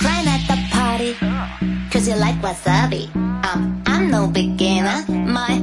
crying at the party. Cause you like wasabi. Um, I'm no beginner. My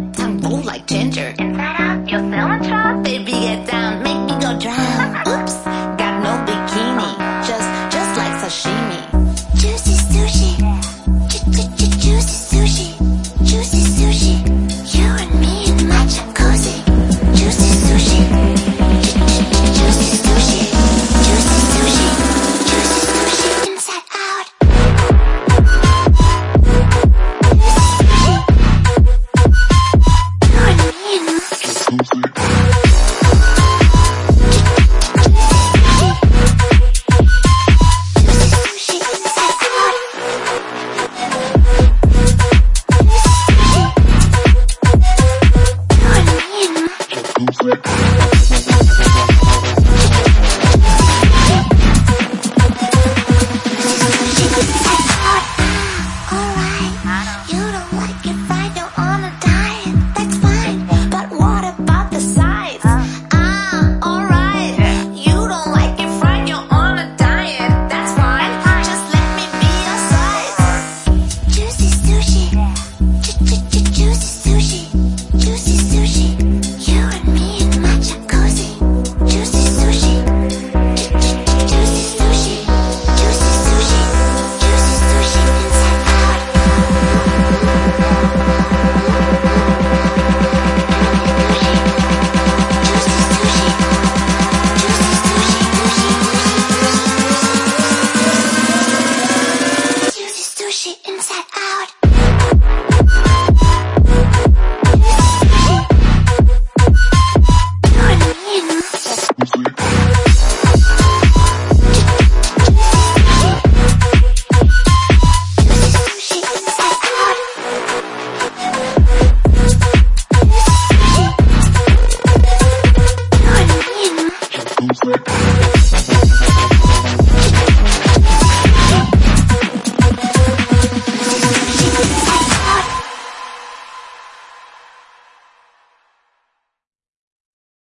music.